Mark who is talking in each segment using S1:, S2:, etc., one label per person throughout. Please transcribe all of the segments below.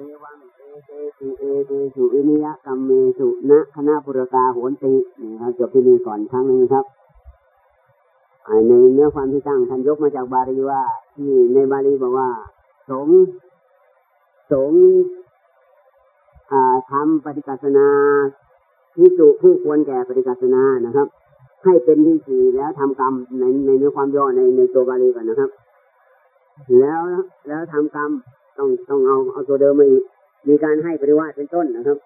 S1: เอวังเอเตสุเอเตสุอินิยกรรมเมสุนะคณะปุรกาโหนตินี่ครับจบที่นี่ก่อนครั้งหนึ่งครับในเนื้อความที่ตั้งท่านยกมาจากบาลีว่า ที่ในบาลีบอกว่า สงสงทำปฏิกัสนาที่สุผู้ควรแก่ปฏิกัสนานะครับ ให้เป็นที่สี่แล้วทำกรรมในในเนื้อความย่อในในตัวบาลีก่อนนะครับ แล้วแล้วทำกรรม ต้องต้องเอาเอาตัวเดิมมาอีก มีการให้ปริวาสเป็นต้นนะครับ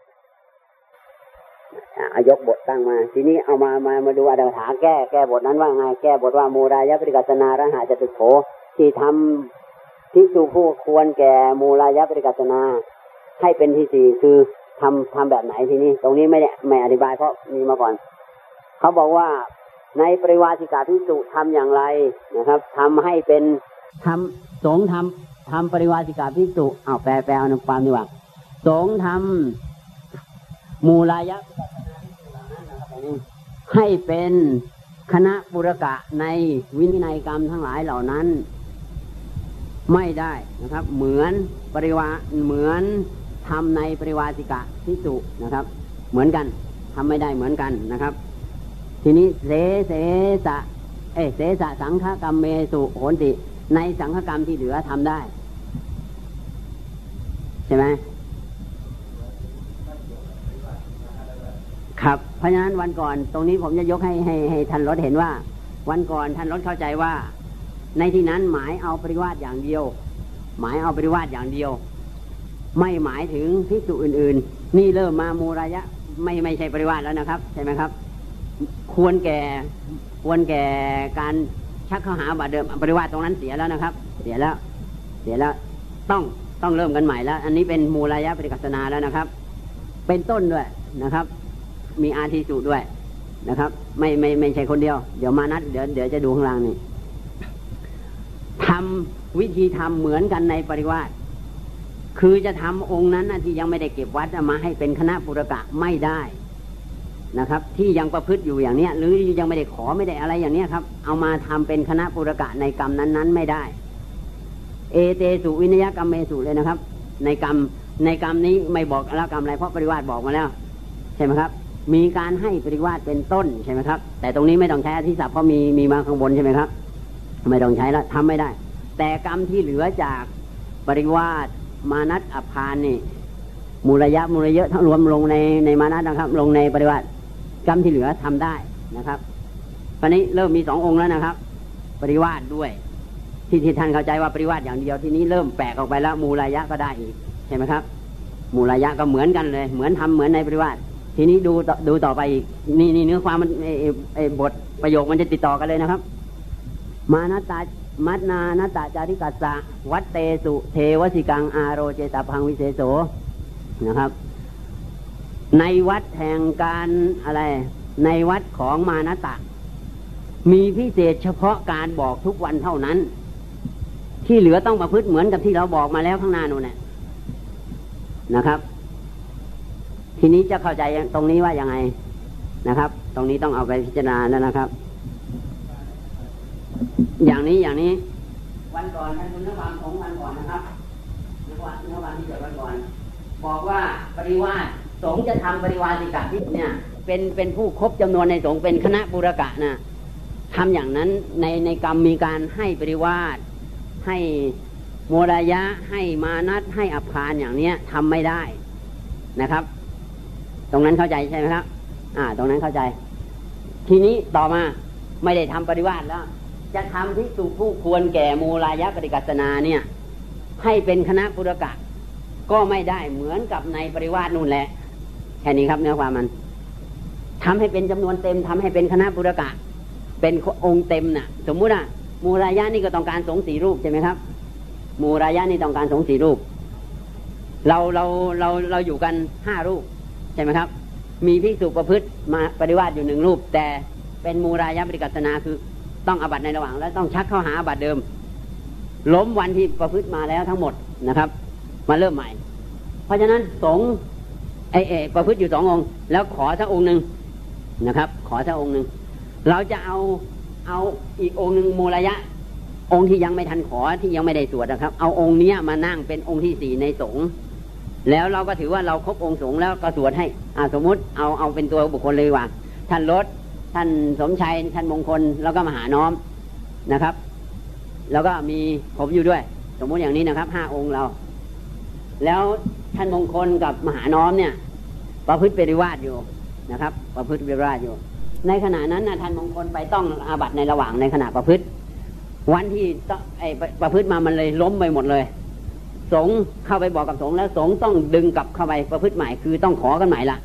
S1: อายกบทตั้งมา ทีนี้เอามามามาดูอาดาถาแก้แก้บทนั้นว่าไงแก้บทว่าโมรายะปริกัสนาระหะจตุโขที่ทำที่สุผู้ควรแก่มูรายะปริกัสนา ให้เป็นที่สี่คือทำทำแบบไหนทีนี้ ตรงนี้ไม่ได้ไม่อธิบายเพราะมีมาก่อน เขาบอกว่าในปริวาสิกาพิสุทำอย่างไรนะครับทำให้เป็นทำสงทำ ทำปริวาสิกาพิสุเอาแปลแปลเอาความดีกว่าสงทำมูลายะให้เป็นคณะบุรกะในวินัยกรรมทั้งหลายเหล่านั้น ไม่ได้นะครับ เหมือนปริวาเหมือนทำในปริวาสิกะพิสุนะครับ เหมือนกันทำไม่ได้เหมือนกันนะครับ ทีนี้เสเสสะเอเสสะสังฆกรรมเมสุโหนติ ในสังฆกรรมที่เหลือทำได้ ใช่ไหมครับ เพราะฉะนั้นวันก่อนตรงนี้ผมจะยกให้ให้ให้ท่านรถเห็นว่า วันก่อนท่านรถเข้าใจว่า ในที่นั้นหมายเอาปริวาสอย่างเดียว หมายเอาปริวาสอย่างเดียว ไม่หมายถึงพิสุอื่น ๆ นี่เริ่มมามูรายะไม่ไม่ใช่ปริวาสแล้วนะครับ ใช่ไหมครับ ควรแก่ควรแก่การ ชักเข้าหาบาเดิมปริวาสตรงนั้นเสียแล้วนะครับ เสียแล้วเสียแล้วต้องต้องเริ่มกันใหม่แล้ว อันนี้เป็นมูรายะปริกัสนาแล้วนะครับ เป็นต้นด้วยนะครับ มีอาทิสุด้วยนะครับ ไม่ไม่ไม่ใช่คนเดียว เดี๋ยวมานัดเดี๋ยวเดี๋ยวจะดูข้างล่างนี่ทำวิธีทำเหมือนกันในปริวาสคือจะทำองค์นั้นที่ยังไม่ได้เก็บวัดมาให้เป็นคณะปุรกะไม่ได้ นะครับ ที่ยังประพฤติอยู่อย่างเนี้ย หรือยังไม่ได้ขอไม่ได้อะไรอย่างเนี้ยครับ เอามาทำเป็นคณะปุรกะในกรรมนั้นๆ ไม่ได้ เอเตสุวินยกรรมเมสุเลยนะครับ ในกรรมในกรรมนี้ไม่บอกแล้วกรรมอะไรเพราะปริวาสบอกมาแล้ว ใช่ไหมครับ มีการให้ปริวาสเป็นต้นใช่ไหมครับ แต่ตรงนี้ไม่ต้องใช้อธิศัพท์เพราะมีมีมาข้างบนใช่ไหมครับ ไม่ต้องใช้แล้วทำไม่ได้ แต่กรรมที่เหลือจากปริวาสมานัตอภานนี่มูลยะมูลเยอะทั้งรวมลงในในมานัตนะครับ ลงในปริวัติ กรรมที่เหลือทำได้นะครับตอนนี้เริ่มมีสององค์แล้วนะครับ ปริวาสด้วย ที่ที่ท่านเข้าใจว่าปริวาสอย่างเดียวที่นี้เริ่มแปลกออกไปแล้วมูลยะก็ได้อีกใช่ไหมครับ มูลยะก็เหมือนกันเลย เหมือนทำเหมือนในปริวาสทีนี้ดูดูต่อไปอีกนี่นี่เนื้อความมันไอ้บทประโยคมันจะติดต่อกันเลยนะครับ มานัตามัตนานาตาจาริกัสสะวัตเตสุ เทวสิกังอาโรเจตาพังวิเศโสนะครับ ในวัดแห่งการอะไร ในวัดของมานาตะ มีพิเศษเฉพาะการบอกทุกวันเท่านั้น ที่เหลือต้องประพฤติเหมือนกับที่เราบอกมาแล้วข้างหน้านู่นนะครับ ทีนี้จะเข้าใจตรงนี้ว่ายังไงนะครับ ตรงนี้ต้องเอาไปพิจารณาแล้วนะครับ อย่างนี้อย่างนี้ วันก่อนท่านคุณนวังของวันก่อนนะครับนวันวังที่เกิดวันก่อน บอกว่าปริวาส สงจะทำปริวาสิกะที่เนี่ย เป็นเป็นผู้ครบจำนวนในสงเป็นคณะบุรกะนะทำอย่างนั้นในในกรรมมีการให้ปริวาสให้โมรายะให้มานัดให้อภานอย่างเนี้ยทำไม่ได้นะครับ ตรงนั้นเข้าใจใช่ไหมครับ อ่า ตรงนั้นเข้าใจ ทีนี้ต่อมาไม่ได้ทำปริวาสแล้ว จะทำที่สุผู้ควรแก่มูลายะปฏิกัสนาเนี่ย ให้เป็นคณะปุรกะ ก็ไม่ได้เหมือนกับในปริวาสนู่นแหละ แค่นี้ครับเนื้อความมันทำให้เป็นจำนวนเต็มทำให้เป็นคณะปุรกะ เป็นองค์เต็มน่ะ สมมุติอะมูลายะนี่ก็ต้องการสงสีรูปใช่ไหมครับ มูลายะนี่ต้องการสงสีรูป เราเราเราเราอยู่กันห้ารูปใช่ไหมครับ มีพิสุประพฤติมาปฏิวัติอยู่หนึ่งรูป แต่เป็นมูรายะปฏิกัสนาคือต้องอบัตในระหว่าง แล้วต้องชักเข้าหาอบัตเดิม ล้มวันที่ประพฤติมาแล้วทั้งหมดนะครับ มาเริ่มใหม่ เพราะฉะนั้นสง ไอเอประพฤติอยู่สององค์ แล้วขอสักองค์หนึ่งนะครับ ขอสักองค์หนึ่งเราจะเอาเอาอีกองค์หนึ่งมูลยะ องค์ที่ยังไม่ทันขอที่ยังไม่ได้สวดนะครับ เอาองค์เนี้ยมานั่งเป็นองค์ที่สี่ในสงฆ์แล้วเราก็ถือว่าเราครบองค์สงฆ์แล้วก็สวดให้อ่าสมมุติเอาเอาเป็นตัวบุคคลเลยว่า ท่านรถท่านสมชัยท่านมงคลแล้วก็มหาน้อมนะครับ แล้วก็มีผมอยู่ด้วย สมมุติอย่างนี้นะครับห้าองค์เรา แล้ว ท่านมงคลกับมหาน้อมเนี่ย ประพฤติปริวาสอยู่นะครับ ประพฤติปริวาสอยู่ ในขณะนั้นนะท่านมงคลไปต้องอาบัตในระหว่างในขณะประพฤติ วันที่ไอประพฤติมามันเลยล้มไปหมดเลย สงเข้าไปบอกกับสงแล้วสงต้องดึงกลับเข้าไปประพฤติใหม่คือต้องขอกันใหม่ละ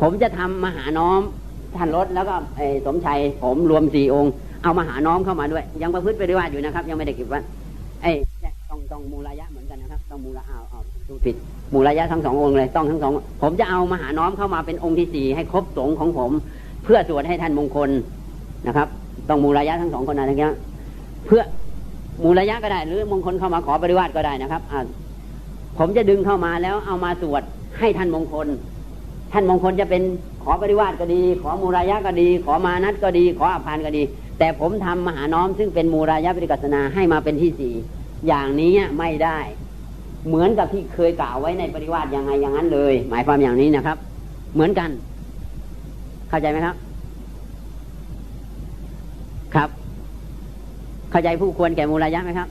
S1: ผมจะทำมหาน้อมท่านรถแล้วก็ไอสมชัยผมรวมสี่องค์ เอามหาน้อมเข้ามาด้วย ยังประพฤติปริวาสอยู่นะครับ ยังไม่ได้เก็บไว้ไอต้องต้องมูลายะเหมือนกันนะครับ ต้องมูลเอาเอา ผิดมูลายะทั้งสององค์เลยต้องทั้งสองผมจะเอามหาน้อมเข้ามาเป็นองค์ที่สี่ให้ครบสงของผม เพื่อสวดให้ท่านมงคลนะครับ ต้องมูลายะทั้งสองคนอะไรเงี้เพื่อมูลยะก็ได้ หรือมงคลเข้ามาขอปริวาสก็ได้นะครับผมจะดึงเข้ามาแล้วเอามาสวดให้ท่านมงคล ท่านมงคลจะเป็นขอปริวาสก็ดี ขอมูลายะก็ดี ขอมานัดก็ดี ขออภานก็ดี แต่ผมทำมหาน้อมซึ่งเป็นมูลายะปริกัสนาให้มาเป็นที่สี่อย่างนี้ไม่ได้ เหมือนกับที่เคยกล่าวไว้ในปริวาสยังไงอย่างนั้นเลย หมายความอย่างนี้นะครับ เหมือนกัน เข้าใจไหมครับ ครับ เข้าใจผู้ควรแก่มูลายะไหมครับ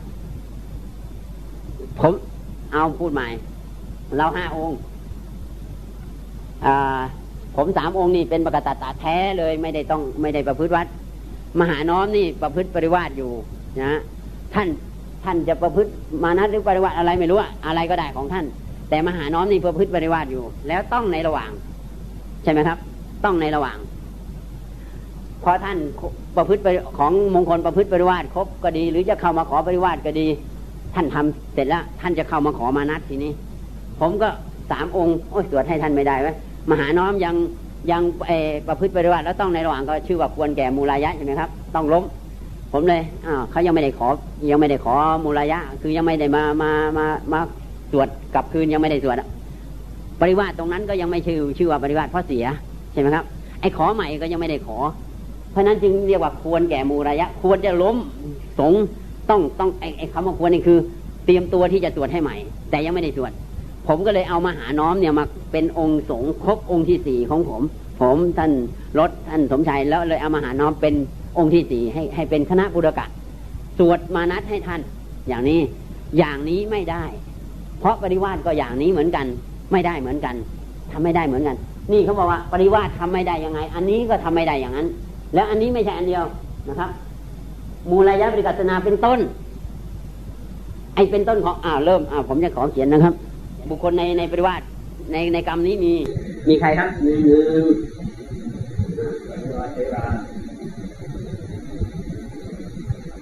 S1: ผมเอาพูดใหม่ เราห้าองค์ผมสามองค์นี่เป็นปกติตาแท้เลยไม่ได้ต้องไม่ได้ประพฤติวัด มหาน้อมนี่ประพฤติปริวาสอยู่นะท่าน ท่านจะประพฤติมานัดหรือปริวาสอะไรไม่รู้อะไรก็ได้ของท่าน แต่มหาน้อมนี่ประพฤติปริวาสอยู่ แล้วต้องในระหว่าง ใช่ไหมครับ ต้องในระหว่างพอท่านประพฤติของมงคลประพฤติปริวาสครบก็ดี หรือจะเข้ามาขอปริวาสก็ดี ท่านทำเสร็จแล้วท่านจะเข้ามาขอมานัดทีนี้ ผมก็สามองค์โอ้ยสวดให้ท่านไม่ได้ไหมมหาน้อมยังยังประพฤติปริวาสแล้วต้องในระหว่างก็ชื่อว่าควรแก่มูลายะใช่ไหมครับ ต้องล้ม ผมเลยอ้าวเขายังไม่ได้ขอ ยังไม่ได้ขอมูลายะ คือยังไม่ได้มามามามาสวดกลับคืนยังไม่ได้สวดปริวาสตรงนั้นก็ยังไม่ชื่อชื่อว่าปริวาสเพราะเสียใช่ไหมครับ ไอ้ขอใหม่ก็ยังไม่ได้ขอ เพราะนั้นจึงเรียกว่าควรแก่มูระยะ ควรจะล้มสงต้องต้องไอ้ไอ้คำว่าควรนี่คือ เตรียมตัวที่จะสวดให้ใหม่ แต่ยังไม่ได้สวดผมก็เลยเอามาหาน้อมเนี่ยมาเป็นองค์สงครบองค์ที่สี่ของผม ผมท่านรถท่านสมชัยแล้วเลยเอามาหาน้อมเป็น องค์ที่สี่ให้ให้เป็นคณะบุรกะ สวดมานัดให้ท่าน อย่างนี้อย่างนี้ไม่ได้ เพราะปริวาสก็อย่างนี้เหมือนกัน ไม่ได้เหมือนกันทำไม่ได้เหมือนกัน นี่เขาบอกว่าปริวาสทำไม่ได้ยังไง อันนี้ก็ทำไม่ได้อย่างนั้น แล้วอันนี้ไม่ใช่อันเดียวนะครับ มูลายะปริกัตนาเป็นต้น ไอเป็นต้นของอ่าเริ่มอ่าผมจะขอเขียนนะครับ บุคคลในในปริวาสในในกรรมนี้มีมีใครครับหนึ่งหนึ่ง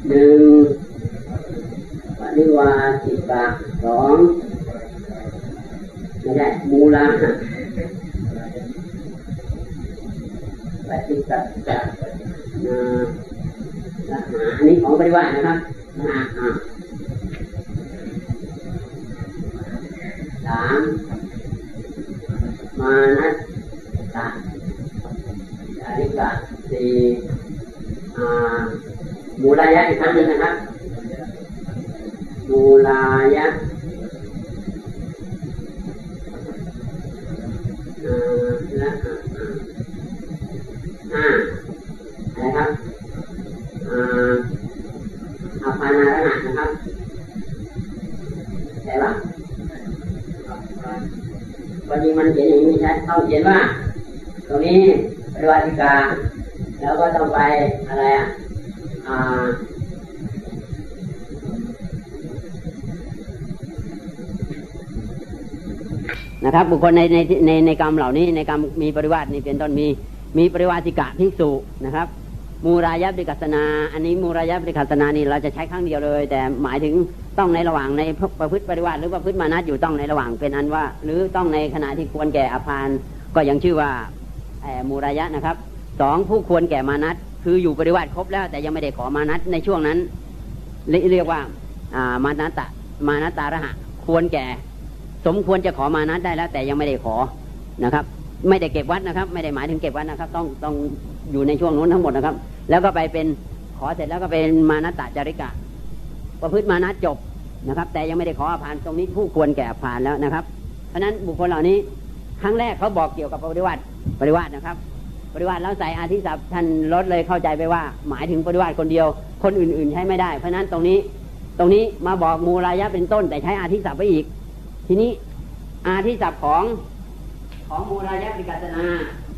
S1: หนึ่งปริ สิกาสองไม่ใช่มูลาปฏิสัจจะนะอันนี้ของปริวาสนะครับนะสามมานัสตะอริกะสี่มูลายะอีกครั้งหนึ่งนะครับมูลายะและห้าอะไรครับอาปานาระหะนะครับใช่ป่ะวันนี้มันเขียนอย่า งนี้ใช่ต้องเขียนว่า ตรงนี้ปริวาติกา แล้วก็ต้องไปอะไรอะนะครับ บุคคลในในในในกรรมเหล่านี้ในกรรมมีปริวาสนี่เป็นต้นมีมีปริวาสิกะภิกษุนะครับ มูรายะปิกัสนา อันนี้มูรายะปิกัสนานี่เราจะใช้ครั้งเดียวเลย แต่หมายถึงต้องในระหว่างในประพฤติปริวาสหรือประพฤติมานัดอยู่ต้องในระหว่างเป็นอันว่า หรือต้องในขณะที่ควรแก่อภานก็ยังชื่อว่ามูรายะนะครับสองผู้ควรแก่มานัดคืออยู่ปริวาสครบแล้ว แต่ยังไม่ได้ขอมานัดในช่วงนั้นเรียกว่ามานัตตะมานัตตาระหะ ควรแก่ สมควรจะขอมานัดได้แล้ว แต่ยังไม่ได้ขอนะครับ ไม่ได้เก็บวัดนะครับ ไม่ได้หมายถึงเก็บวัดนะครับ ต้องต้อง อยู่ในช่วงนู้นทั้งหมดนะครับ แล้วก็ไปเป็นขอเสร็จแล้วก็เป็นมานัตตจริกะ ประพฤติมานัตจบนะครับ แต่ยังไม่ได้ขออภานตรงนี้ผู้ควรแก่อภานแล้วนะครับ เพราะนั้นบุคคลเหล่านี้ครั้งแรกเขาบอกเกี่ยวกับปริวัติปริวัตินะครับ ปริวัติแล้วใส่อาทิศัพท์ท่านลดเลยเข้าใจไปว่า หมายถึงปริวัติคนเดียว คนอื่น ๆ ใช้ไม่ได้ เพราะนั้นตรงนี้ตรงนี้มาบอกมูรายะเป็นต้น แต่ใช้อาทิศัพท์ไปอีก ทีนี้อาทิศัพท์ของของมูรายะปิกัตนา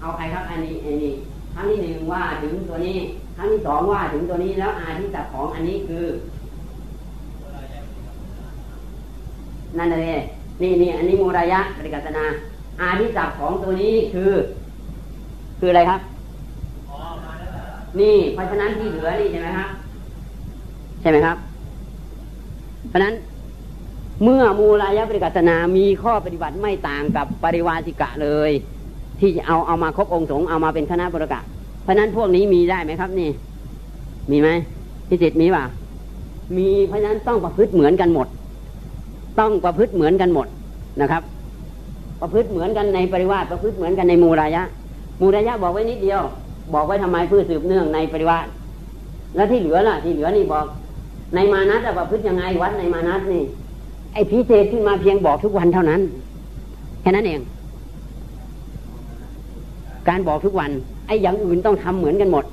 S1: เอาใครครับอันนี้อันนี้ รั้งที่หนึ่งว่าถึงตัวนี้ ครั้งที่สองว่าถึงตัวนี้แล้วอาทิศัพท์ของอันนี้คือ นั่นเลยนี่นี่อันนี้มูรายะปริกัตนา อาทิศัพท์ของตัวนี้คือ คืออะไรครับนี่เพราะฉะนั้นที่เหลือนี่ใช่ไหมครับใช่ไหมครับ เพราะนั้นเมื่อมูลายะปริกัตนามีข้อปฏิบัติไม่ต่างกับปริวาสิกะเลย ที่จะเอาเอามาครบองค์สงฆ์เอามาเป็นคณะบริกะ เพราะนั้นพวกนี้มีได้ไหมครับนี่ มีไหมพิจิตมีป่ะมีเพราะนั้นต้องประพฤติเหมือนกันหมด ต้องประพฤติเหมือนกันหมดนะครับ ประพฤติเหมือนกันในปริวาสประพฤติเหมือนกันในมูลายะ มูลายะบอกไว้นิดเดียว บอกไว้ทำไมเพื่อสืบเนื่องในปริวาสแล้วที่เหลือล่ะ ที่เหลือนี่บอก ในมานัตประพฤติยังไงวัดในมานัตนี่ไอ้พิเศษขึ้นมาเพียงบอกทุกวันเท่านั้น แค่นั้นเองารบอกทุกวัน ไอ้อย่างอื่นต้องทำเหมือนกันหมด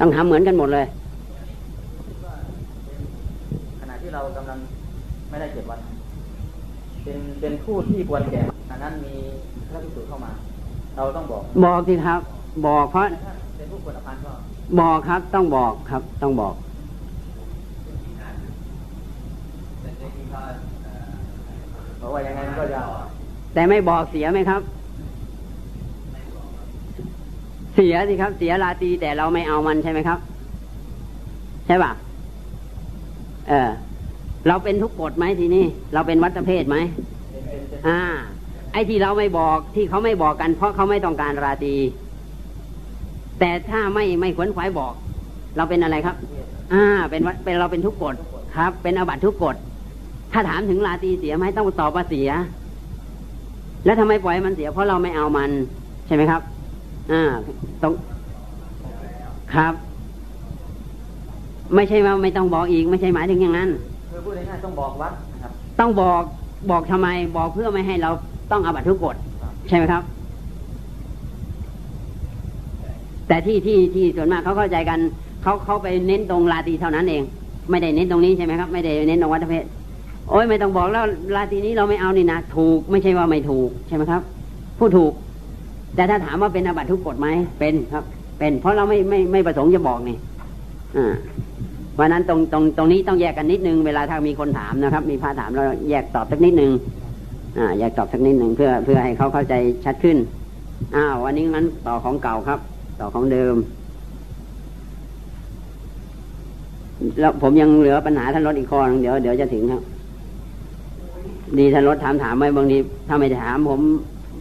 S1: ต้องทำเหมือนกันหมดเลย
S2: ขณะที่เรากำลังไม่ได้เจ็ดวัน เป็นเป็นผู้ที่ควรแก่อันนั้นมีพระภิกษุเข้ามา เราต้องบอก
S1: บอกสิครับ บอกเพราะ
S2: ถ้าเป็นผู้ควรอภันก็
S1: บอกครับ ต้องบอกครับ ต้องบอก
S2: เพราะว่ายังไงมันก็จะ
S1: แต่ไม่บอกเสียไหมครับ เสียสิครับ เสียลาตีแต่เราไม่เอามันใช่ไหมครับ ใช่ป่ะเออ เราเป็นทุกกฎไหมทีนี้เราเป็นวัตเพศไหมอ่า ไอ้ที่เราไม่บอกที่เขาไม่บอกกัน เพราะเขาไม่ต้องการราตีแต่ถ้าไม่ไม่ขวนขวายบอก เราเป็นอะไรครับ อ่า เป็นวัเป็นเราเป็นทุกกฎครับ เป็นอาบัตทุกกฎถ้าถามถึงราตีเสียไหมต้องตอบว่าเสีย แล้วทำไมปล่อยมันเสียเพราะเราไม่เอามัน ใช่ไหมครับ อ่าต้องครับ ไม่ใช่ว่าไม่ต้องบอกอีก ไม่ใช่หมายถึงอย่างนั้น
S2: คือพูดง่ายๆต้องบอกวัดนะครับ
S1: ต้องบอกบอกทำไมบอกเพื่อไม่ให้เราต้องอาบัตทุกกฎใช่ไหมครับ แต่ที่ที่ที่ส่วนมากเขาเข้าใจกันเขาเขาไปเน้นตรงลาตรีเท่านั้นเอง ไม่ได้เน้นตรงนี้ใช่ไหมครับ ไม่ได้เน้นตรงวัฏเพศโอ้ยไม่ต้องบอกแล้วลาตรีนี้เราไม่เอานี่นะถูก ไม่ใช่ว่าไม่ถูกใช่ไหมครับพูดถูก แต่ถ้าถามว่าเป็นอาบัติทุกกฎไหมเป็นครับ เป็นเพราะเราไม่ไม่ไม่ประสงค์จะบอกนี่อ่าวันนั้นตรงตรงตรงนี้ต้องแยกกันนิดนึงเวลาถ้ามีคนถามนะครับ มีพระถามเราแยกตอบสักนิดนึงอ่าแยกตอบสักนิดหนึ่งเพื่อเพื่อให้เขาเข้าใจชัดขึ้นอ้าววันนี้งั้นต่อของเก่าครับ ต่อของเดิมแล้วผมยังเหลือปัญหาท่านรถอีกข้อนึงเดี๋ยวเดี๋ยวจะถึงครับ ดีท่านรถถามถามไว้บางทีถ้าไม่ถามผม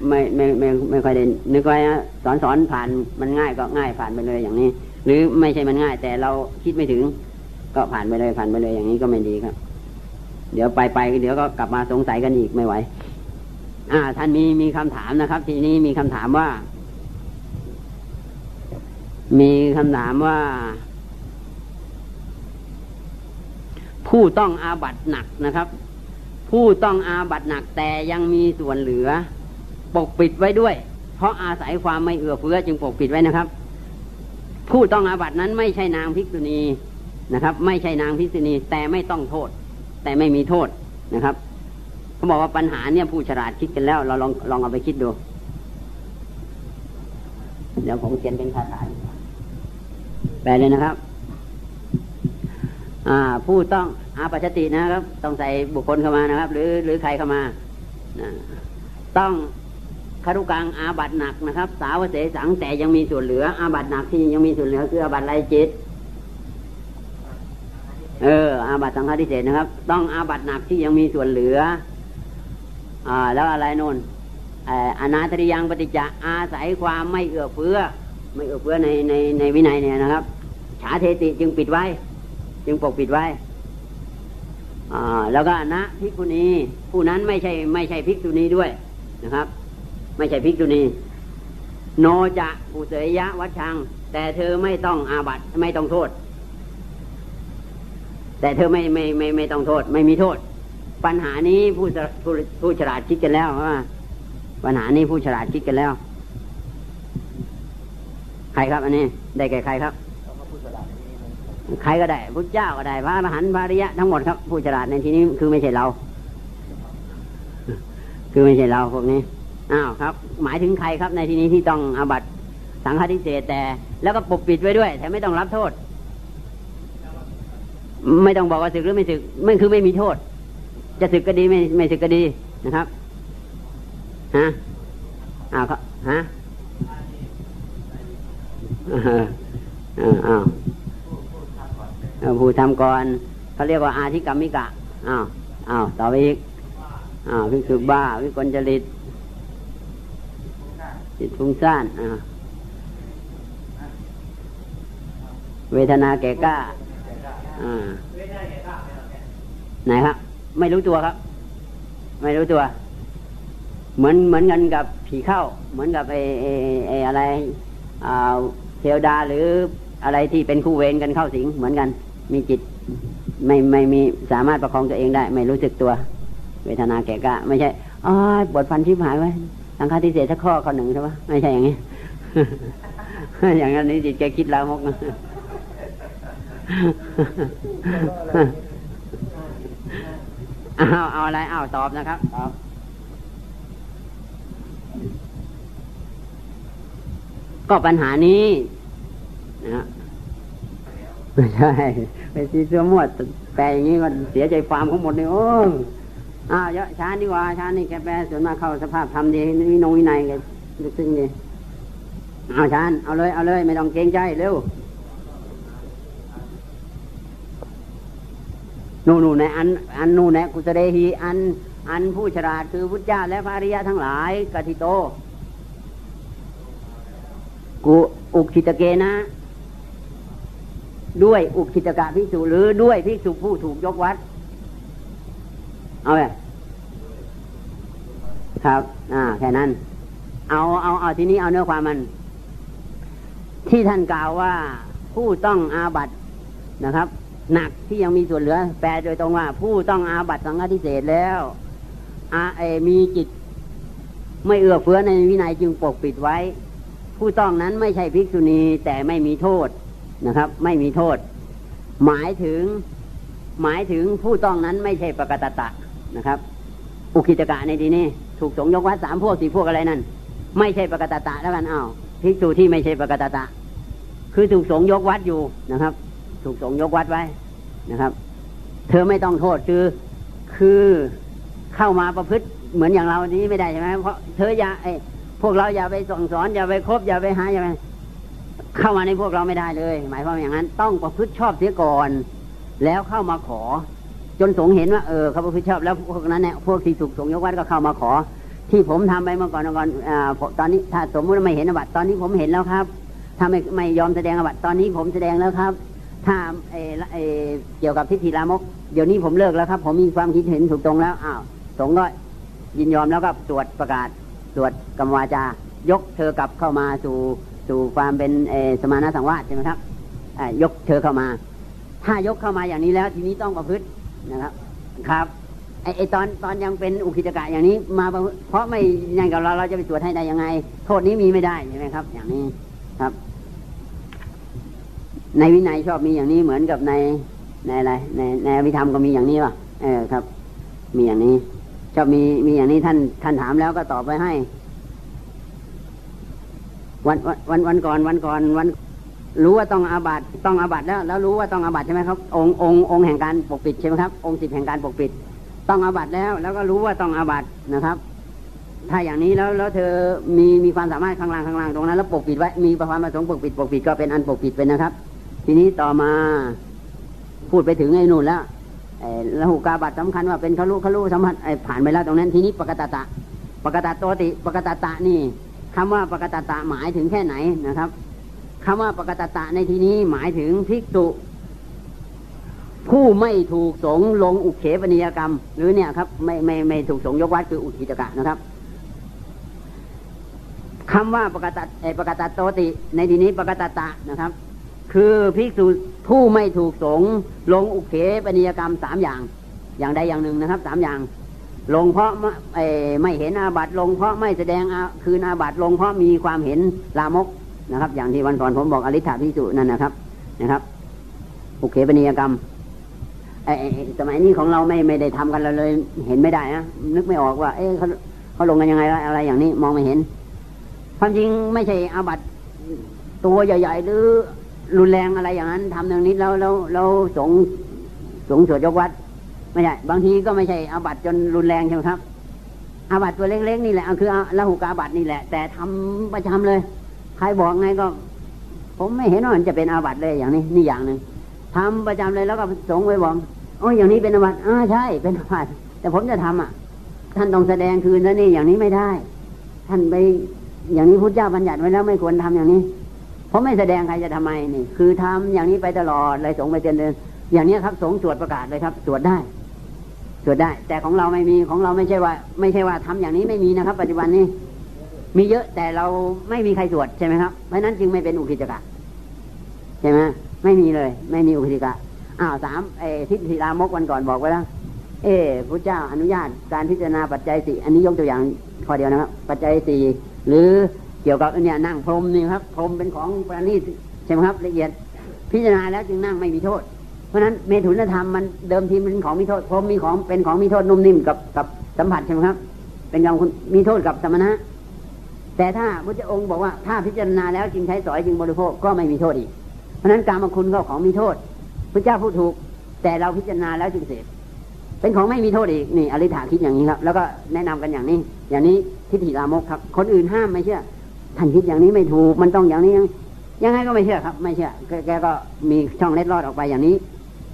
S1: ไม่ไม่ไม่ไม่ค่อยได้นึกไว้ฮะสอนสอนผ่านมันง่ายก็ง่ายผ่านไปเลยอย่างนี้ หรือไม่ใช่มันง่าย แต่เราคิดไม่ถึง ก็ผ่านไปเลยผ่านไปเลยอย่างนี้ก็ไม่ดีครับ เดี๋ยวไปไปเดี๋ยวก็กลับมาสงสัยกันอีกไม่ไหวอ่า ท่านมีมีคำถามนะครับ ทีนี้มีคำถามว่า มีคำถามว่า ผู้ต้องอาบัตหนักนะครับ ผู้ต้องอาบัตหนักแต่ยังมีส่วนเหลือ ปกปิดไว้ด้วย เพราะอาศัยความไม่เอื้อเฟื้อจึงปกปิดไว้นะครับ ผู้ต้องอาบัตินั้นไม่ใช่นางภิกษุณีนะครับ ไม่ใช่นางภิกษุณีแต่ไม่ต้องโทษ แต่ไม่มีโทษนะครับเขาบอกว่าปัญหาเนี่ยผู้ฉลาดคิดกันแล้ว เราลองลองเอาไปคิดดูเดี๋ยวผมเขียนเป็นภาษาแปลเลยนะครับ อ่า ผู้ต้องอาปัจจตินะครับ ต้องใส่บุคคลเข้ามานะครับ หรือหรือใครเข้ามานะต้อง คารุกังอาบัตหนักนะครับ สาวเสสังแต่ยังมีส่วนเหลือ อาบัตหนักที่ยังมีส่วนเหลือคืออาบัตไรจิต เออ อาบัตสังฆาทิเศษนะครับ ต้องอาบัตหนักที่ยังมีส่วนเหลือ อ่า แล้วอะไรโน่นเอ่ออนาตริยังปฏิจจะอาศัยความไม่เอื้อเฟื้อ ไม่เอื้อเฟื้อในในในวินัยเนี่ยนะครับ ฉาเทติจึงปิดไว้ จึงปกปิดไว้อ่าแล้วก็นะภิกษุณีผู้นั้นไม่ใช่ไม่ใช่ภิกษุณีด้วยนะครับ ไม่ใช่ภิกษุณี โนจะอุเสยยะวัชชัง แต่เธอไม่ต้องอาบัตไม่ต้องโทษ แต่เธอไม่ไม่ไม่ไม่ต้องโทษ ไม่มีโทษ ปัญหานี้ผู้ผู้ผู้ฉลาดคิดกันแล้วว่าปัญหานี้ผู้ฉลาดคิดกันแล้ว ใครครับอันนี้ ได้แก่ใครครับใครก็ได้พุทธเจ้าก็ได้พระอรหันต์พระริยะทั้งหมดครับ ผู้ฉลาดในที่นี้คือไม่ใช่เรา คือไม่ใช่เราพวกนี้ อ้าวครับ หมายถึงใครครับในที่นี้ที่ต้องอาบัตสังฆทิเศษแต่ แล้วก็ปกปิดไว้ด้วย แต่ไม่ต้องรับโทษ ไม่ต้องบอกว่าศึกหรือไม่ศึกไม่คือไม่มีโทษ จะศึกก็ดีไม่ไม่ศึกก็ดีนะครับฮะอ้าวฮะอ้าวอ้าวผู้ทำก่อนเขาเรียกว่าอาธิกรรมิกะอ้าวอ้าวต่อไปอีกอ้าวพิสุบ้าวิกลจริต จิตฟุ้งซ่านอ่าเวทนาแก่กล้าอ่าไหนครับ ไม่รู้ตัวครับ ไม่รู้ตัว เหมือนเหมือนกันกับผีเข้า เหมือนกับไอ้ไอ้ไออะไรเทวดาหรืออะไรที่เป็นคู่เวรกันเข้าสิงเหมือนกัน มีจิตไม่ไม่มีสามารถประคองตัวเองได้ ไม่รู้สึกตัว เวทนาแก่กล้าไม่ใช่อ๋อบทฟันชิบหายไว้ สังฆาทิเศษสักข้อข้อหนึ่งใช่ไหมไม่ใช่อย่างนี้ อย่างนั้นนี่จิตแกคิดแล้วมกนะเอาเอาอะไรเอาตอบนะครับตอบก็ปัญหานี้นะไม่ใช่ ไปซีเสื้อมวดแปลอย่างนี้มันเสียใจความของหมดเลยโอ้ อ้าวเยอะช้าดีกว่าช้านี่แกแปลส่วนมากเข้าสภาพทำดีวินงวินัยแกลึกซึ้งดีเอาชานเอาเลยเอาเลย ไม่ต้องเกรงใจเร็วนู่นในอันอันนู่นในกุสเดหีอัน อันผู้ฉลาดคือพุทธเจ้าและพระอริยะทั้งหลายกติโต กูอุคิตเกนะ ด้วยอุคิตกะพิสุหรือด้วยพิสุผู้ถูกยกวัด เอาไง ครับ อ่า แค่นั้น เอาเอาเอาทีนี้เอาเนื้อความมัน ที่ท่านกล่าวว่าผู้ต้องอาบัตนะครับ หนักที่ยังมีส่วนเหลือ แปลโดยตรงว่า ผู้ต้องอาบัตสังฆทิเศษแล้วอาเอมีจิต ไม่เอื้อเฟื้อในวินัยจึงปกปิดไว้ ผู้ต้องนั้นไม่ใช่ภิกษุณีแต่ไม่มีโทษนะครับ ไม่มีโทษ หมายถึงหมายถึงผู้ต้องนั้นไม่ใช่ปกตตะนะครับ อุคิจกะในที่นี้ ถูกสงยกวัดสามพวกสี่พวกอะไรนั่น ไม่ใช่ปกตตะแล้วกันอ้าวภิกษุที่ไม่ใช่ปกตตะ คือถูกสงยกวัดอยู่นะครับ ถูกสงยกวัดไว้นะครับ เธอไม่ต้องโทษคือคือเข้ามาประพฤติเหมือนอย่างเรานี้ไม่ได้ใช่ไหมเพราะเธออย่าไอพวกเราอย่าไปส่งสอนอย่าไปคบอย่าไปหาอย่าไปเข้ามาในพวกเราไม่ได้เลย หมายความอย่างนั้น ต้องประพฤติชอบเสียก่อน แล้วเข้ามาขอ จนสงเห็นว่าเออเขาประพิชอบแล้วพวกนั้นเนี่ยพวกที่ถูกสงยกวัดก็เข้ามาขอ ที่ผมทำไปเมื่อก่อนก่อนอตอนนี้ถ้าสมมติไม่เห็นอบัตตอนนี้ผมเห็นแล้วครับ ถ้าไม่ไม่ยอมแสดงอบัตตอนนี้ผมแสดงแล้วครับ ถ้าเอเอเกี่ยวกับทิฏฐิลามกเดี๋ยวนี้ผมเลิกแล้วครับ ผมมีความคิดเห็นถูกตรงแล้วอ้าวสงก็ยินยอมแล้วก็ตรวจประกาศตรวจกรรมวาจายกเธอกลับเข้ามาสู่สู่ความเป็นเอสมานะสังวาสใช่ไหมครับยกเธอเข้ามา ถ้ายกเข้ามาอย่างนี้แล้ว ทีนี้ต้องประพฤติ นะครับครับไอไอตอนตอนยังเป็นอุคิจกะอย่างนี้มาเพราะไม่ยังกับเราเราจะไปตรวจให้ได้ยังไง โทษนี้มีไม่ได้ใช่ไหมครับ อย่างนี้ครับ ในวินัยชอบมีอย่างนี้เหมือนกับในในอะไรในในอภิธรรมก็มีอย่างนี้ป่ะเออครับ มีอย่างนี้ ชอบมีมีอย่างนี้ท่านท่านถามแล้วก็ตอบไปให้ วันวันวันก่อนวันก่อนวัน รู้ว่าต้องอาบัตต้องอาบัตแล้ว แล้วรู้ว่าต้องอาบัตใช่ไหมครับ องค์องค์องค์แห่งการปกปิดใช่ไหมครับองค์สิบแห่งการปกปิด ต้องอาบัตแล้ว แล้วก็รู้ว่าต้องอาบัตนะครับ ถ้าอย่างนี้แล้วแล้วเธอมีมีความสามารถข้างล่างข้างล่างตรงนั้น แล้วปกปิดไว้มีประความประสงค์ปกปิดปกปิดก็เป็นอันปกปิดเป็นะครับ ทีนี้ต่อมาพูดไปถึงไอ้นู่นแล้วละหูกาบัตสำคัญว่าเป็นขลุขลุสัมผัสผ่านไปแล้วตรงนั้นทีนี้ปกตตะ ปกตตตัวติ ปกตตะนี่คำว่าปกตตะหมายถึงแค่ไหนนะครับ คำว่าปกตตะในที่นี้หมายถึงภิกษุ ผู้ไม่ถูกสงลงอุเขปนิยกรรม หรือเนี่ยครับไม่ไม่ไม่ถูกสงยกวัดคืออุทิจกะนะครับคำว่าปกตะปกตตโตติ ในที่นี้ปกตตะนะครับ คือภิกษุผู้ไม่ถูกสงลงอุเขปนิยกรรมสามอย่าง อย่างใดอย่างหนึ่งนะครับสามอย่างลงเพราะไม่ไม่เห็นอาบัตลงเพราะไม่แสดงคืนอาบัตลงเพราะมีความเห็นลามก นะครับ อย่างที่วันก่อนผมบอกอริ t าพิสุนั่นนะครับนะครับโอเคปนิยกรรมไอ้สมัยนี้ของเราไม่ไม่ได้ทำกันเราเลย เห็นไม่ได้นะนึกไม่ออกว่า เอ๊ะเขาเขาลงกันยังไงอะไรอย่างนี้มองไม่เห็นความจริงไม่ใช่อาบัตตัวใหญ่ ๆ หรือรุนแรงอะไรอย่างนั้นทำอย่างนี้แล้วแล้วเราสงสงสวดยกวัด ไม่ใช่บางทีก็ไม่ใช่อาบัตจนรุนแรงใช่ไหมครับอาบัตตัวเล็กๆนี่แหละคือละหุกาบัตนี่แหละ แต่ทำประจำเลย ครบอกไงก็ ผมไม่เห็นว่ามันจะเป็นอาบัตเลยอย่างนี้ นี่อย่างหนึ่งทำประจำเลยแล้วก็สงไว้บอกโอ้อย่างนี้เป็นอาบัตอ่าใช่ เป็นอาบัตแต่ผมจะทำอะ ท่านต้องแสดงคืนแล้วนี่อย่างนี้ไม่ได้ ท่านไปอย่างนี้พุทธเจ้าบัญญัติไว้แล้วไม่ควรทำอย่างนี้เพราะไม่แสดงใครจะทำไมนี่ คือทำอย่างนี้ไปตลอดเลยสงไปเตือนเดินอย่างนี้ครับสงสวดประกาศเลยครับสวดได้สวดได้ แต่ของเราไม่มีของเราไม่ใช่ว่า ไม่ใช่ว่าทำอย่างนี้ไม่มีนะครับ ปัจจุบันนี้ มีเยอะแต่เราไม่มีใครสวดใช่ไหมครับเพราะนั้นจึงไม่เป็นอุคิจกะใช่ไหมไม่มีเลย ไม่มีอุคิจกะอ้าวสามเอทิฏฐิรามกวันก่อนบอกไว้แล้วเอพระเจ้าอนุญาตการพิจารณาปัจจัยสี่อันนี้ยกตัวอย่างข้อเดียวนะครับ ปัจจัยสี่หรือเกี่ยวกับเนี่ยนั่งพรมนี่ครับพรมเป็นของประณีตใช่ไหมครับละเอียดพิจารณาแล้วจึงนั่งไม่มีโทษ เพราะนั้นเมถุนธรรมมันเดิมทีมันของมีโทษพรมมีของเป็นของมีโทษนุ่มนิ่มกับกับสัมผัสใช่ไหมครับ เป็นของมีโทษกับสมณะ แต่ถ้าพระเจ้าองค์บอกว่าถ้าพิจารณาแล้วจึงใช้สอยจึงบริโภคก็ไม่มีโทษอีก เพราะนั้นการมาคุณก็ของมีโทษ พระเจ้าพูดถูก แต่เราพิจารณาแล้วจึงเสพเป็นของไม่มีโทษอีกนี่อริ t าคิดอย่างนี้ครับ แล้วก็แนะนำกันอย่างนี้ อย่างนี้ทิฏฐิลามกครับ คนอื่นห้ามไม่เชื่อ ท่านคิดอย่างนี้ไม่ถูกมันต้องอย่างนี้ยังยังไงก็ไม่เชื่อครับ ไม่เชื่อแกก็มีช่องเล็ดรอดออกไปอย่างนี้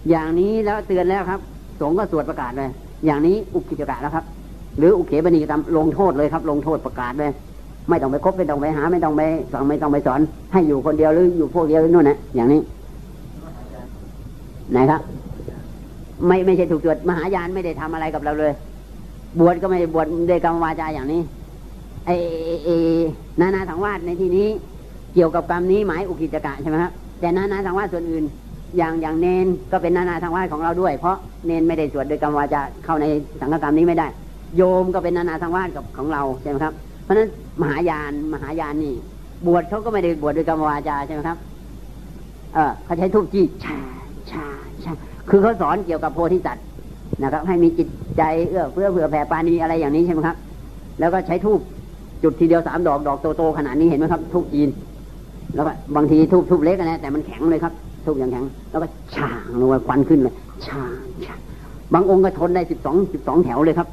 S1: อย่างนี้แล้วเตือนแล้วครับ สงก็สวดประกาศเลย อย่างนี้อุกิจกะแล้วครับ หรืออุเขบณีกรรมลงโทษเลยครับ ลงโทษประกาศเลย ไม่ต้องไปคบไม่ต้องไปหา ไม่ต้องไปสอนไม่ต้องไปสอน ให้อยู่คนเดียวหรืออยู่พวกเดียวนู่นนะอย่างนี้ไหนครับ ไม่ไม่ใช่ถูกจวดมหายานไม่ได้ทำอะไรกับเราเลย บวชก็ไม่ได้บวชด้วยกรรมวาจาอย่างนี้ไอ้นานาสังวาสในที่นี้ เกี่ยวกับกรรมนี้หมายอุกิจกะใช่ไหมครับแต่นานาสังวาสส่วนอื่น อย่างอย่างเนนก็เป็นนานาสังวาสของเราด้วย เพราะเนนไม่ได้สวดโดยกรรมวาจาเข้าในสังฆกรรมนี้ไม่ได้ โยมก็เป็นนานาสังวาสกับของเราใช่ไหมครับ เพราะฉะนั้นมหายานมหายานนี่ บวชเขาก็ไม่ได้บวชโดยกรรมวาจาใช่ไหมครับ เออเขาใช้ทุกจี้ชาชาชาคือเขาสอนเกี่ยวกับโพธิสัตว์นะครับ ให้มีจิตใจเอื้อเฟื้อเผื่อแผ่ปานีอะไรอย่างนี้ใช่ไหมครับ แล้วก็ใช้ทูบจุดทีเดียวสามดอกดอกโตๆขนาดนี้เห็นไหมครับทุบจีน แล้วก็บางทีทุบทุบเล็กนะแต่มันแข็งเลยครับทุบอย่างแข็ง แล้วก็ช่างลงไปควันขึ้นเลยช่างช่างบางองค์ก็ทนได้สิบสองสิบสองแถวเลยครับ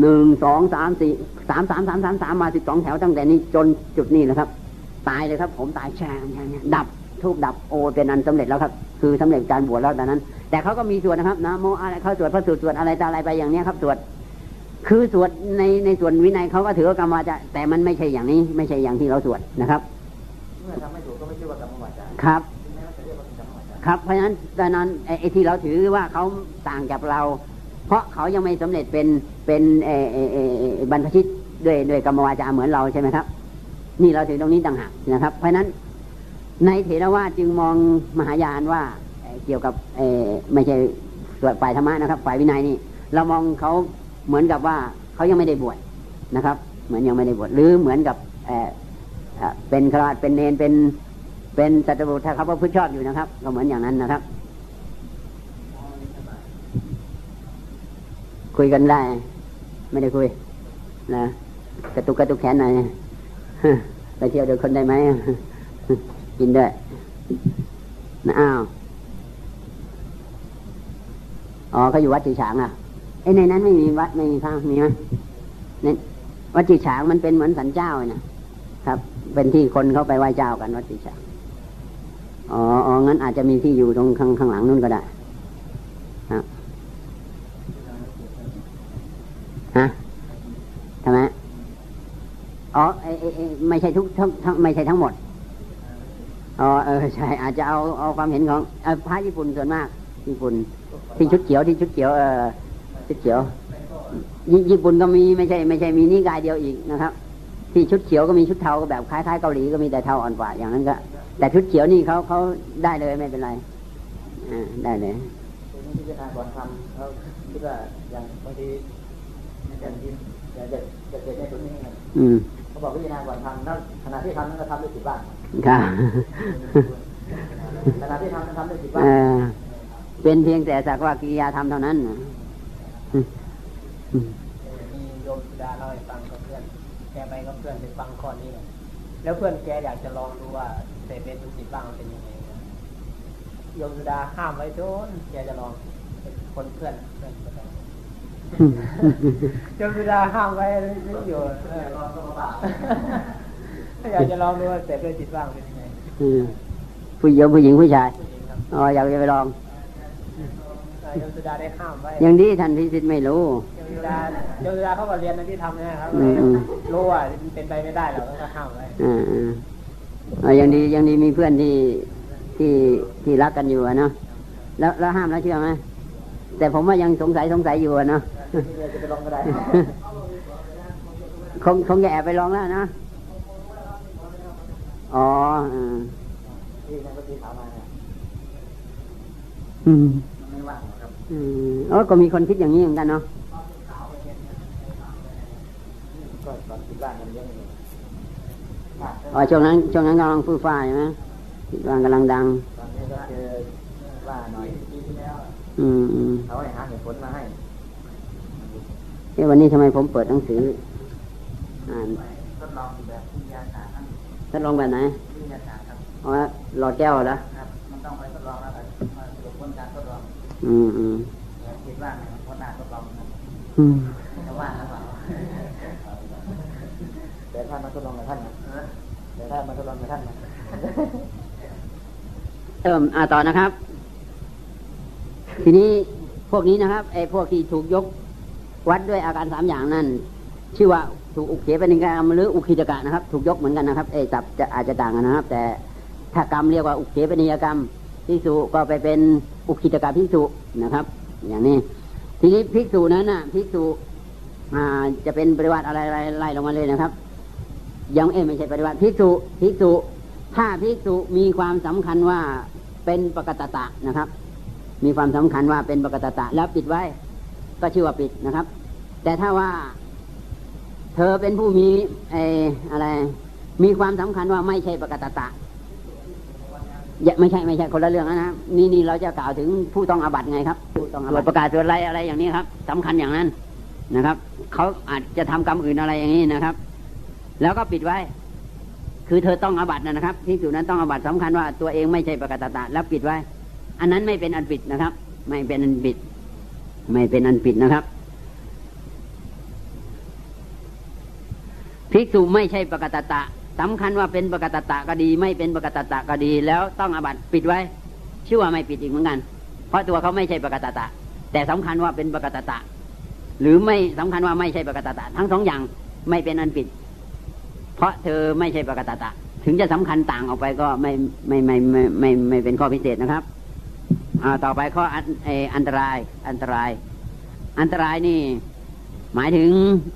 S1: หนึ่งสองสามสี่สามสามสามสามสามมาสิบสองแถวตั้งแต่นี้จนจุดนี้นะครับ ตายเลยครับ ผมตายช่างช่งดับทุบดับโอเป็นอันสำเร็จแล้วครับ คือสำเร็จการบวชแล้วแต่นั้น แต่เขาก็มีสวนนะครับนะโมอะไรเขาสวดพระสูตรสวดอะไรตาอะไรไปอย่างนี้ครับสวดคือสวดในในส่วนวินัยเขาก็ถือว่ากรรมวาจาแต่มันไม่ใช่อย่างนี้ ไม่ใช่อย่างที่เราสวดนะครับ
S2: เมื่อทำไม่ถูกก็ไม่ช่ว่ากรรมวาจา
S1: ครับครับเพราะฉะนั้นตอนนั้นไอ้ที่เราถือว่าเขาต่างจากเรา เพราะเขายังไม่สำเร็จเป็นเป็นเอเอเอบรรพชิตด้วยด้วยกรรมวาจาเหมือนเราใช่ไหมครับ นี่เราถือตรงนี้ต่างหากนะครับ เพราะนั้นในเถรวาทจึงมองมหายานว่าเกี่ยวกับเอไม่ใช่ฝ่ายธรรมะนะครับ ฝ่ายวินัยนี่ เรามองเขาเหมือนกับว่าเขายังไม่ได้บวชนะครับ เหมือนยังไม่ได้บวชหรือเหมือนกับเป็นคราดเป็นเนนเป็นเป็นสัตบุตรถ้าเขาพฤติชอบอยู่นะครับ ก็เหมือนอย่างนั้นนะครับ คุยกันได้ ไม่ได้คุย นะกระตุกกระตุกแขนหน่อยไปเที่ยวเดียวคนได้ไหมกินด้วยนะอ้าวอ๋อเขาอยู่วัดจีฉางอะไอ้ในนั้นไม่มีวัดไม่มีพระมีไหมนี่วัดจิฉางมันเป็นเหมือนสันเจ้านะครับ เป็นที่คนเขาไปไหว้เจ้ากันวัดจิฉางอ๋ออ๋องั้นอาจจะมีที่อยู่ตรงข้างข้างหลังนู่นก็ได้ฮะฮะทำไมอ๋อ ไม่ใช่ทุกทั้งไม่ใช่ทั้งหมดอ๋อเออใช่อาจจะเอาเอาความเห็นของพระญี่ปุ่นส่วนมาก ญี่ปุ่นที่ชุดเขียวที่ชุดเขียวเออชุดเขียว ญี่ปุ่นก็มีไม่ใช่ ไม่ใช่มีนิกายเดียวอีกนะครับ ที่ชุดเขียวก็มีชุดเทาก็แบบคล้ายๆเกาหลีก็มีแต่เทาอ่อนกว่าอย่างนั้นก็แต่ชุดเขียวนี่เขาเขาได้เลยไม่เป็นไรอ่าได้เลย
S2: พิจารณาก่อนทำเขาพิดว่าอย่างบางทีอย่างทีอย่างเด็กเด็กเด็กในตัวนี้
S1: อืม
S2: บอกวิจารณ์ก่อนทำแล้วขณะที่ทำนั้นก็ทำด้วยจิตบ้าง
S1: ค่ะ
S2: ขณะที่ทำนั้นทำด้วยจิต
S1: เอ
S2: บ้าง
S1: อเป็นเพียงแต่สักว่ากิริยาทำเท่านั้นน่ะอืมอืม
S3: มีโยมสุดาเล่าให้ฟังกับเพื่อน แกไปกับเพื่อนไปฟังข้อนี้เลยแล้วเพื่อนแกอยากจะลองดูว่าเสพเป็นสุจิตบ้างมันเป็นยังไงนะโยมสุดาห้ามไว้โดนแกจะลองเป็นคนเพื่อนเพื่อน ก็ได้โยมสุดาห้ามไว้ไม่อยู่เออลองก็มาบ้าอยากจะลองดูว่าเสพเป็นจิตบ้างเป็นยังไง
S1: อืมผู้หญิงผู้หญิงผู้ชาย
S3: ผู้หญิงครับ
S1: อ๋ออยากจะไปลอง
S3: เออโยมสุดาได้ห้ามไว้
S1: อย่างนี้ท่านพิสิทธิ์ไม่รู้
S3: โยมสุดาโยมสุดาเขาก็เรียนในที่ทำนะครับ
S1: อืมอืม
S3: รู้ว่ามันเป็นไปไม่ได้หรอกก็ห้ามไว้
S1: อ่าอ่าอ่ายังดียังดีมีเพื่อนที่ที่ที่รักกันอยู่อะเนาะแล้วแล้วห้ามแล้วเชื่อไหมแต่ผมว่ายังสงสัยสงสัยอยู่อะเนาะ
S2: ที่เราจะไปลองก็ได้
S1: คงคงจะแอบไปลองแล้วนะ อ๋ออ่า
S2: ที่นั่นก็ที่ถามมาเนี่ย
S1: อืม
S2: ไม่ว่างหรอกครับ
S1: อืมอ๋อก็มีคนคิดอย่างนี้เหมือนกันเนาะ
S2: ก็ตอนจิตบ้างมันเยอะอยู่
S1: อ๋อช่วงนั้นช่วงนั้นกำลังฟื้นฟ้าใช่ไหมคิดว่ากำลังดัง
S2: ตอนนี้ก็เจอว่าหน่อยปีที่แล้ว
S1: อืมอืม
S2: เขาให้หาเหตุผลมาให้
S1: เอ้วันนี้ทำไมผมเปิดหนังสืออ่าน
S2: ทดลองแบบวิทยาศาสตร์นะ
S1: ทดลองแบบไหน
S2: วิทยาศาสตร์ครับ
S1: อ๋อหลอดแก้วเหรอ
S2: ครับมันต้องไปทดลองแล้วกันมาสรุปผลการทดลอง
S1: อืมอืม
S2: คิดว่าเพราะหน้าทดลองนะ
S1: อืม
S2: จะว่างหรือเปล่าแต่ถ้ามาทดลองกับท่านนะแต่ถ้ามาทดลองกับท่านนะ
S1: เอิ่มอ่าต่อนะครับ ทีนี้พวกนี้นะครับไอ้พวกที่ถูกยก วัดด้วยอาการสามอย่างนั่นชื่อว่าถูกอุกเขปนิกรรมหรืออุคิจกะนะครับ ถูกยกเหมือนกันนะครับไอจับจะอาจจะต่างกันนะครับ แต่ถ้ากรรมเรียกว่าอุกเขปนิยกรรมพิสุก็ไปเป็นอุคิจกะพิสุนะครับ อย่างนี้ ทีนี้ภิกษุนั้นน่ะภิกษุจะเป็นปริวัติอะไรไรไล่ลงมาเลยนะครับ ยังเอ้ยไม่ใช่ปฏิวัติภิกษุภิกษุถ้าภิกษุมีความสำคัญว่าเป็นปกตตะนะครับ มีความสำคัญว่าเป็นปกตตะแล้วปิดไว้ ก็ชื่อว่าปิดนะครับ แต่ถ้าว่า เธอเป็นผู้มีไออะไร มีความสำคัญว่าไม่ใช่ปกตตะอย่าไม่ใช่ไม่ใช่คนละเรื่องนะนี่นี่เราจะกล่าวถึงผู้ต้องอาบัติไงครับผู้ต้องอาบัติประกาศตัวไรอะไรอย่างนี้ครับสำคัญอย่างนั้นนะครับเขาอาจจะทำกรรมอื่นอะไรอย่างนี้นะครับ แล้วก็ปิดไว้ คือเธอต้องอาบัตินะครับที่สุนั้นต้องอาบัติสำคัญว่าตัวเองไม่ใช่ปกตตะ แล้วปิดไว้ อันนั้นไม่เป็นอันปิดนะครับ ไม่เป็นอันปิด ไม่เป็นอันปิดนะครับ ภิกษุไม่ใช่ปกตตะสำคัญว่าเป็นปกตตะก็ดี ไม่เป็นปกตตะก็ดี แล้วต้องอาบัตปิดไว้ ชื่อว่าไม่ปิดอีกเหมือนกัน เพราะตัวเขาไม่ใช่ปกตตะ แต่สำคัญว่าเป็นปกตตะ หรือไม่สำคัญว่าไม่ใช่ปกตตะ ทั้งสองอย่างไม่เป็นอันปิด เพราะเธอไม่ใช่ปกตตะ ถึงจะสำคัญต่างออกไปก็ไม่ไม่ไม่ไม่ไม่ไม่เป็นข้อพิเศษนะครับ อ่าต่อไปข้ออันเอออันตรายอันตราย อันตรายนี่ หมายถึง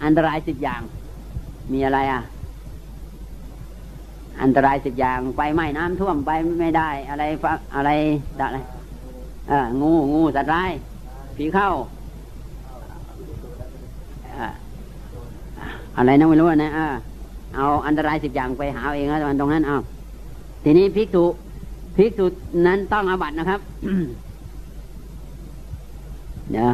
S1: อันตรายสิบอย่าง มีอะไรอะ อันตรายสิบอย่างไฟไหม้น้ำท่วมไปไม่ได้ อะไรฟ้าอะไรอะไรเอองูงูสัตว์ร้ายผีเข้าอะไรนะไม่รู้นะเออเอาอันตรายสิบอย่างไปหาเอาเองแล้วตรงนั้นเอาทีนี้ภิกษุ ภิกษุนั้นต้องอาบัตินะครับ เดี๋ยว